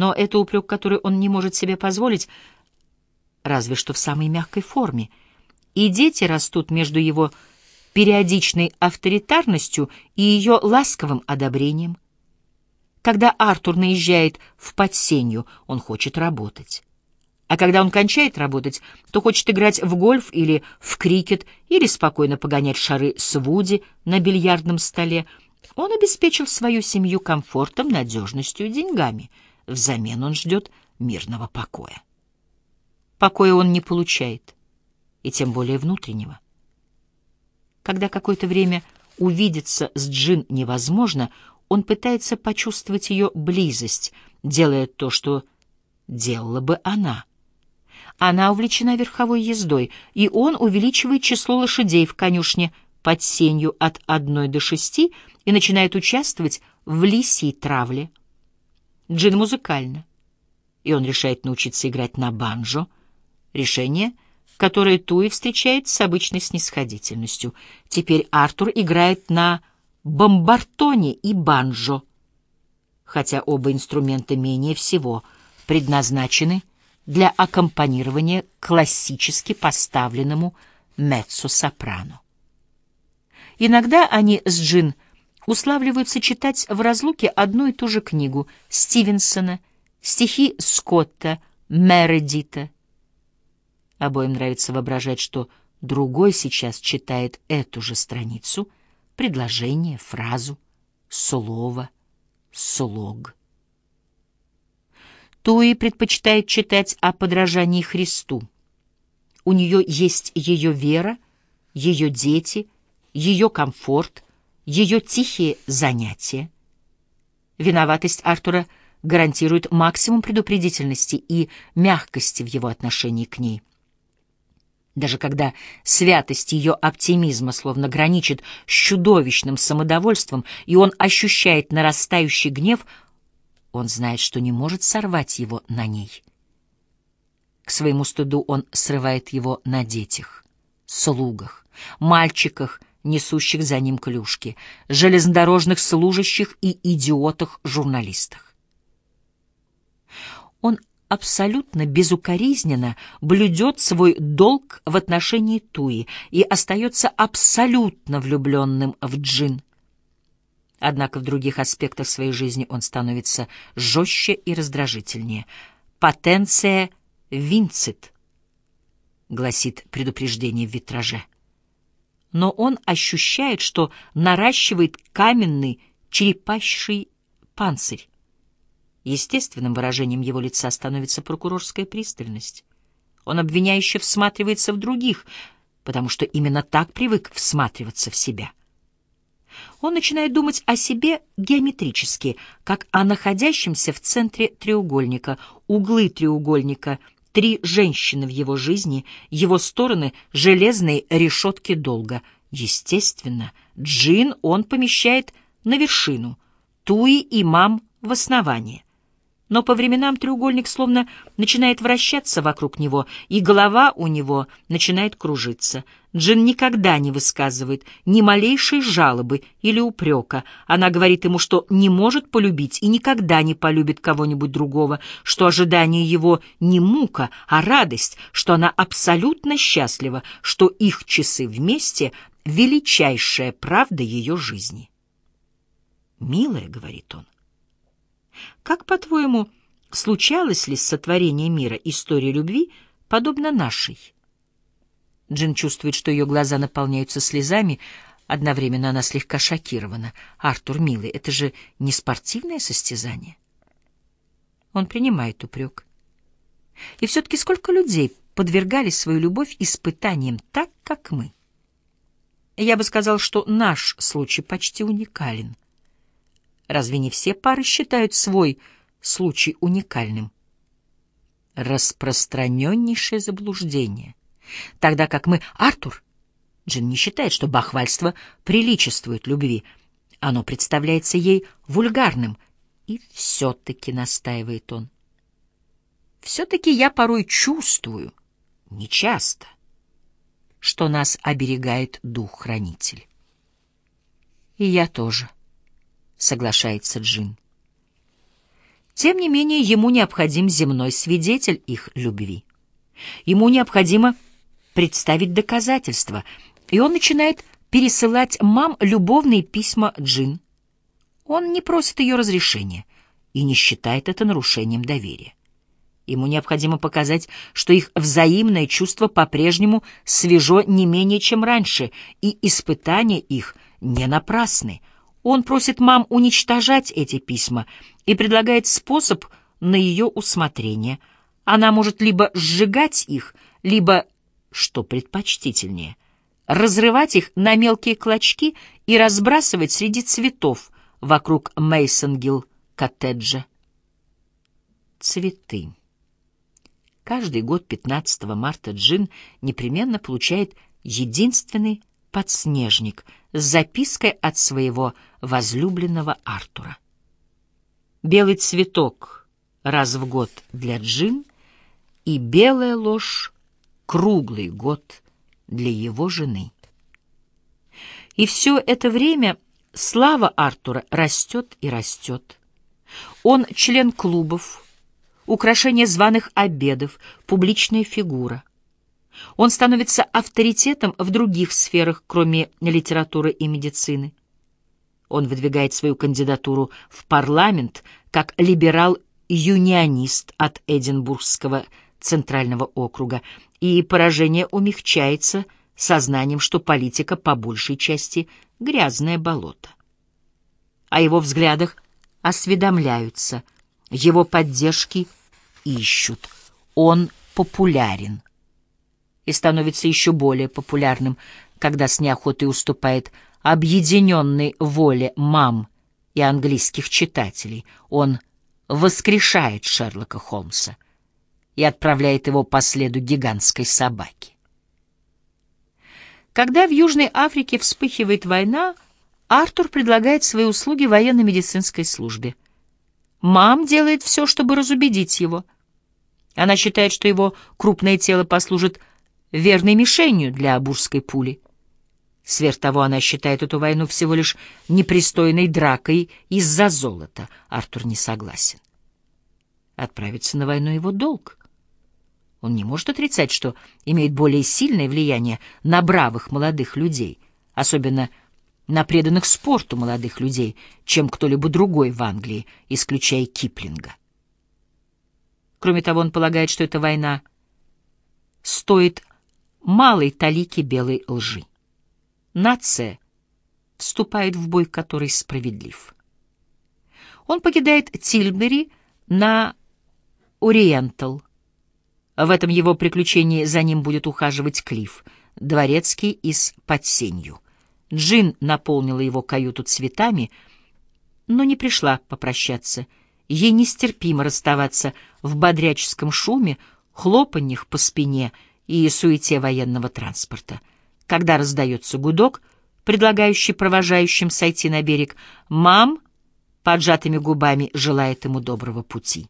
Но это упрек, который он не может себе позволить, разве что в самой мягкой форме. И дети растут между его периодичной авторитарностью и ее ласковым одобрением. Когда Артур наезжает в подсенью, он хочет работать. А когда он кончает работать, то хочет играть в гольф или в крикет, или спокойно погонять шары с Вуди на бильярдном столе. Он обеспечил свою семью комфортом, надежностью и деньгами. Взамен он ждет мирного покоя. Покоя он не получает, и тем более внутреннего. Когда какое-то время увидеться с Джин невозможно, он пытается почувствовать ее близость, делая то, что делала бы она. Она увлечена верховой ездой, и он увеличивает число лошадей в конюшне под сенью от одной до шести и начинает участвовать в лисьей травле. Джин музыкальна, и он решает научиться играть на банджо. Решение — которые Туи встречает с обычной снисходительностью. Теперь Артур играет на бомбартоне и банджо, хотя оба инструмента менее всего предназначены для аккомпанирования классически поставленному меццо-сопрано. Иногда они с Джин уславливаются читать в разлуке одну и ту же книгу Стивенсона, стихи Скотта, Мередита, Обоим нравится воображать, что другой сейчас читает эту же страницу, предложение, фразу, слово, слог. Туи предпочитает читать о подражании Христу. У нее есть ее вера, ее дети, ее комфорт, ее тихие занятия. Виноватость Артура гарантирует максимум предупредительности и мягкости в его отношении к ней. Даже когда святость ее оптимизма словно граничит с чудовищным самодовольством, и он ощущает нарастающий гнев, он знает, что не может сорвать его на ней. К своему стыду он срывает его на детях, слугах, мальчиках, несущих за ним клюшки, железнодорожных служащих и идиотах-журналистах. Он абсолютно безукоризненно блюдет свой долг в отношении Туи и остается абсолютно влюбленным в Джин. Однако в других аспектах своей жизни он становится жестче и раздражительнее. «Потенция винцит», — гласит предупреждение в витраже. Но он ощущает, что наращивает каменный черепащий панцирь. Естественным выражением его лица становится прокурорская пристальность. Он обвиняюще всматривается в других, потому что именно так привык всматриваться в себя. Он начинает думать о себе геометрически, как о находящемся в центре треугольника, углы треугольника, три женщины в его жизни, его стороны — железные решетки долга. Естественно, Джин он помещает на вершину, Туи и Мам — в основание но по временам треугольник словно начинает вращаться вокруг него, и голова у него начинает кружиться. Джин никогда не высказывает ни малейшей жалобы или упрека. Она говорит ему, что не может полюбить и никогда не полюбит кого-нибудь другого, что ожидание его не мука, а радость, что она абсолютно счастлива, что их часы вместе — величайшая правда ее жизни. «Милая», — говорит он, — как, по-твоему, случалось ли сотворение мира история любви, подобно нашей? Джин чувствует, что ее глаза наполняются слезами, одновременно она слегка шокирована. «Артур, милый, это же не спортивное состязание?» Он принимает упрек. И все-таки сколько людей подвергали свою любовь испытаниям так, как мы? Я бы сказал, что наш случай почти уникален. Разве не все пары считают свой случай уникальным? Распространеннейшее заблуждение. Тогда как мы... Артур! Джин не считает, что бахвальство приличествует любви. Оно представляется ей вульгарным. И все-таки, настаивает он, все-таки я порой чувствую, нечасто, что нас оберегает дух-хранитель. И я тоже. — соглашается Джин. Тем не менее, ему необходим земной свидетель их любви. Ему необходимо представить доказательства, и он начинает пересылать мам любовные письма Джин. Он не просит ее разрешения и не считает это нарушением доверия. Ему необходимо показать, что их взаимное чувство по-прежнему свежо не менее, чем раньше, и испытания их не напрасны. Он просит мам уничтожать эти письма и предлагает способ на ее усмотрение. Она может либо сжигать их, либо, что предпочтительнее, разрывать их на мелкие клочки и разбрасывать среди цветов вокруг Мейсонгилл коттеджа. Цветы. Каждый год 15 марта Джин непременно получает единственный подснежник с запиской от своего возлюбленного Артура. Белый цветок раз в год для Джин и белая ложь круглый год для его жены. И все это время слава Артура растет и растет. Он член клубов, украшение званых обедов, публичная фигура. Он становится авторитетом в других сферах, кроме литературы и медицины. Он выдвигает свою кандидатуру в парламент как либерал-юнионист от Эдинбургского центрального округа, и поражение умягчается сознанием, что политика по большей части — грязное болото. О его взглядах осведомляются, его поддержки ищут. Он популярен и становится еще более популярным, когда с неохотой уступает объединенной воле мам и английских читателей. Он воскрешает Шерлока Холмса и отправляет его по следу гигантской собаки. Когда в Южной Африке вспыхивает война, Артур предлагает свои услуги военно-медицинской службе. Мам делает все, чтобы разубедить его. Она считает, что его крупное тело послужит верной мишенью для бурской пули. Сверх того, она считает эту войну всего лишь непристойной дракой из-за золота. Артур не согласен. Отправиться на войну — его долг. Он не может отрицать, что имеет более сильное влияние на бравых молодых людей, особенно на преданных спорту молодых людей, чем кто-либо другой в Англии, исключая Киплинга. Кроме того, он полагает, что эта война стоит малой талики белой лжи. Нация вступает в бой, который справедлив. Он покидает Тильбери на Ориентал. В этом его приключении за ним будет ухаживать Клифф, дворецкий из под сенью. Джин наполнила его каюту цветами, но не пришла попрощаться. Ей нестерпимо расставаться в бодряческом шуме, хлопаньях по спине и суете военного транспорта. Когда раздается гудок, предлагающий провожающим сойти на берег, мам поджатыми губами желает ему доброго пути.